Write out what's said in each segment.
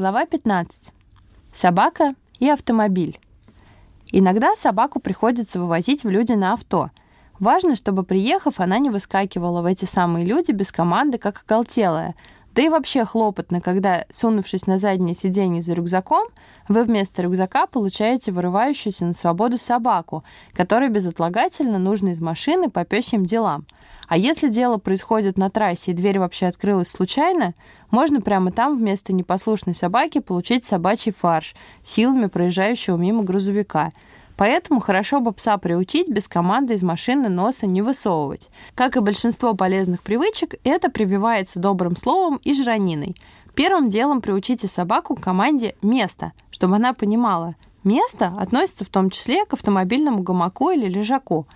Глава 15. Собака и автомобиль. Иногда собаку приходится вывозить в люди на авто. Важно, чтобы, приехав, она не выскакивала в эти самые люди без команды, как оголтелая. Да и вообще хлопотно, когда, сунувшись на заднее сиденье за рюкзаком, вы вместо рюкзака получаете вырывающуюся на свободу собаку, которой безотлагательно нужно из машины по пёсьим делам — а если дело происходит на трассе и дверь вообще открылась случайно, можно прямо там вместо непослушной собаки получить собачий фарш силами проезжающего мимо грузовика. Поэтому хорошо бы пса приучить без команды из машины носа не высовывать. Как и большинство полезных привычек, это прививается добрым словом и жраниной. Первым делом приучите собаку к команде «место», чтобы она понимала, место относится в том числе к автомобильному гамаку или лежаку.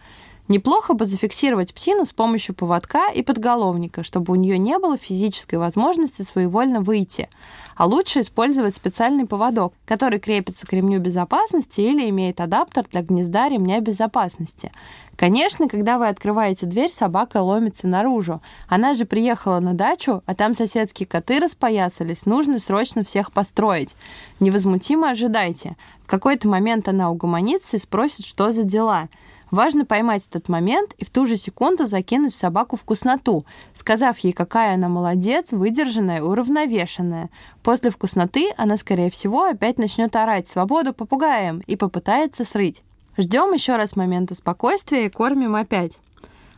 Неплохо бы зафиксировать псину с помощью поводка и подголовника, чтобы у нее не было физической возможности своевольно выйти. А лучше использовать специальный поводок, который крепится к ремню безопасности или имеет адаптер для гнезда ремня безопасности. Конечно, когда вы открываете дверь, собака ломится наружу. Она же приехала на дачу, а там соседские коты распоясались, нужно срочно всех построить. Невозмутимо ожидайте. В какой-то момент она угомонится и спросит, что за дела – Важно поймать этот момент и в ту же секунду закинуть собаку вкусноту, сказав ей, какая она молодец, выдержанная уравновешенная. После вкусноты она, скорее всего, опять начнет орать «свободу попугаем» и попытается срыть. Ждем еще раз момента спокойствия и кормим опять.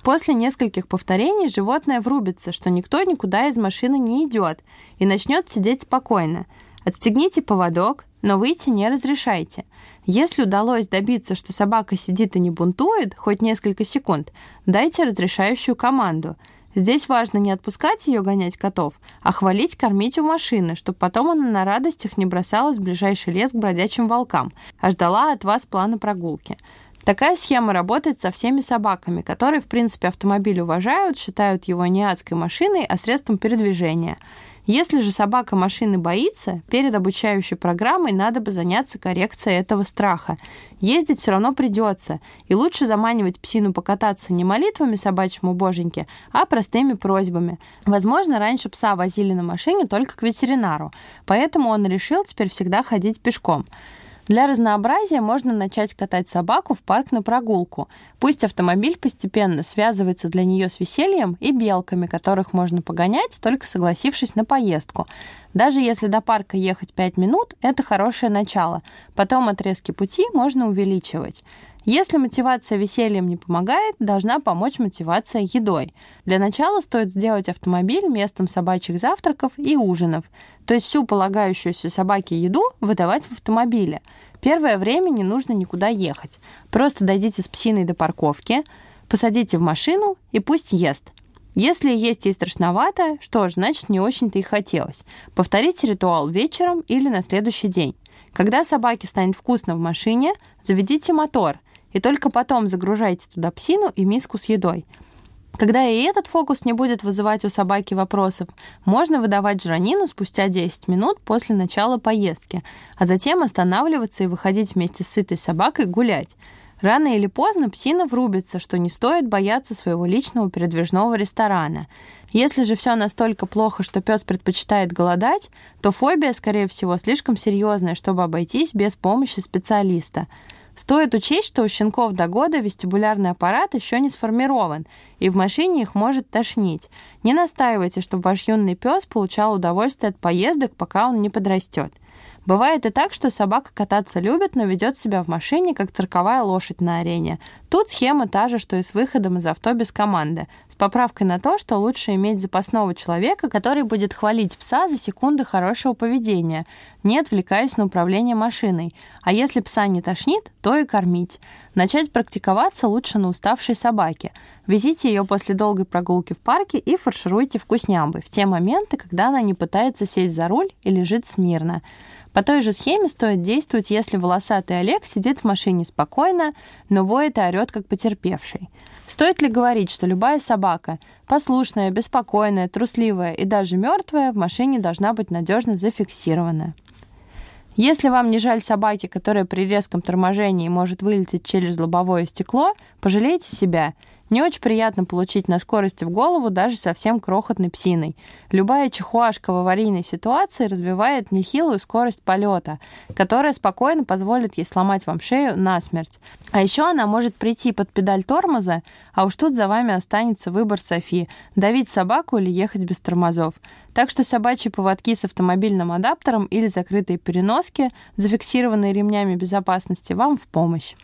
После нескольких повторений животное врубится, что никто никуда из машины не идет и начнет сидеть спокойно. Отстегните поводок, но выйти не разрешайте. Если удалось добиться, что собака сидит и не бунтует хоть несколько секунд, дайте разрешающую команду. Здесь важно не отпускать ее гонять котов, а хвалить, кормить у машины, чтобы потом она на радостях не бросалась в ближайший лес к бродячим волкам, а ждала от вас плана прогулки. Такая схема работает со всеми собаками, которые, в принципе, автомобиль уважают, считают его не адской машиной, а средством передвижения. Если же собака машины боится, перед обучающей программой надо бы заняться коррекцией этого страха. Ездить все равно придется, и лучше заманивать псину покататься не молитвами собачьему боженьке, а простыми просьбами. Возможно, раньше пса возили на машине только к ветеринару, поэтому он решил теперь всегда ходить пешком. Для разнообразия можно начать катать собаку в парк на прогулку. Пусть автомобиль постепенно связывается для нее с весельем и белками, которых можно погонять, только согласившись на поездку. Даже если до парка ехать 5 минут, это хорошее начало. Потом отрезки пути можно увеличивать. Если мотивация весельем не помогает, должна помочь мотивация едой. Для начала стоит сделать автомобиль местом собачьих завтраков и ужинов, то есть всю полагающуюся собаке еду выдавать в автомобиле. Первое время не нужно никуда ехать. Просто дойдите с псиной до парковки, посадите в машину и пусть ест. Если есть ей страшновато, что ж, значит, не очень-то и хотелось. Повторите ритуал вечером или на следующий день. Когда собаке станет вкусно в машине, заведите мотор, и только потом загружайте туда псину и миску с едой. Когда и этот фокус не будет вызывать у собаки вопросов, можно выдавать жранину спустя 10 минут после начала поездки, а затем останавливаться и выходить вместе с сытой собакой гулять. Рано или поздно псина врубится, что не стоит бояться своего личного передвижного ресторана. Если же все настолько плохо, что пес предпочитает голодать, то фобия, скорее всего, слишком серьезная, чтобы обойтись без помощи специалиста. Стоит учесть, что у щенков до года вестибулярный аппарат еще не сформирован, и в машине их может тошнить. Не настаивайте, чтобы ваш юный пес получал удовольствие от поездок, пока он не подрастет. Бывает и так, что собака кататься любит, но ведет себя в машине, как цирковая лошадь на арене. Тут схема та же, что и с выходом из авто без команды, поправкой на то, что лучше иметь запасного человека, который будет хвалить пса за секунды хорошего поведения, не отвлекаясь на управление машиной. А если пса не тошнит, то и кормить. Начать практиковаться лучше на уставшей собаке. Везите ее после долгой прогулки в парке и фаршируйте вкуснямбой в те моменты, когда она не пытается сесть за руль и лежит смирно. По той же схеме стоит действовать, если волосатый Олег сидит в машине спокойно, но воет и орет, как потерпевший. Стоит ли говорить, что любая собака, послушная, беспокойная, трусливая и даже мертвая, в машине должна быть надежно зафиксирована? Если вам не жаль собаки, которая при резком торможении может вылететь через лобовое стекло, Пожалейте себя. Не очень приятно получить на скорости в голову даже совсем крохотной псиной. Любая чихуашка в аварийной ситуации развивает нехилую скорость полета, которая спокойно позволит ей сломать вам шею насмерть. А еще она может прийти под педаль тормоза, а уж тут за вами останется выбор Софи – давить собаку или ехать без тормозов. Так что собачьи поводки с автомобильным адаптером или закрытые переноски, зафиксированные ремнями безопасности, вам в помощь.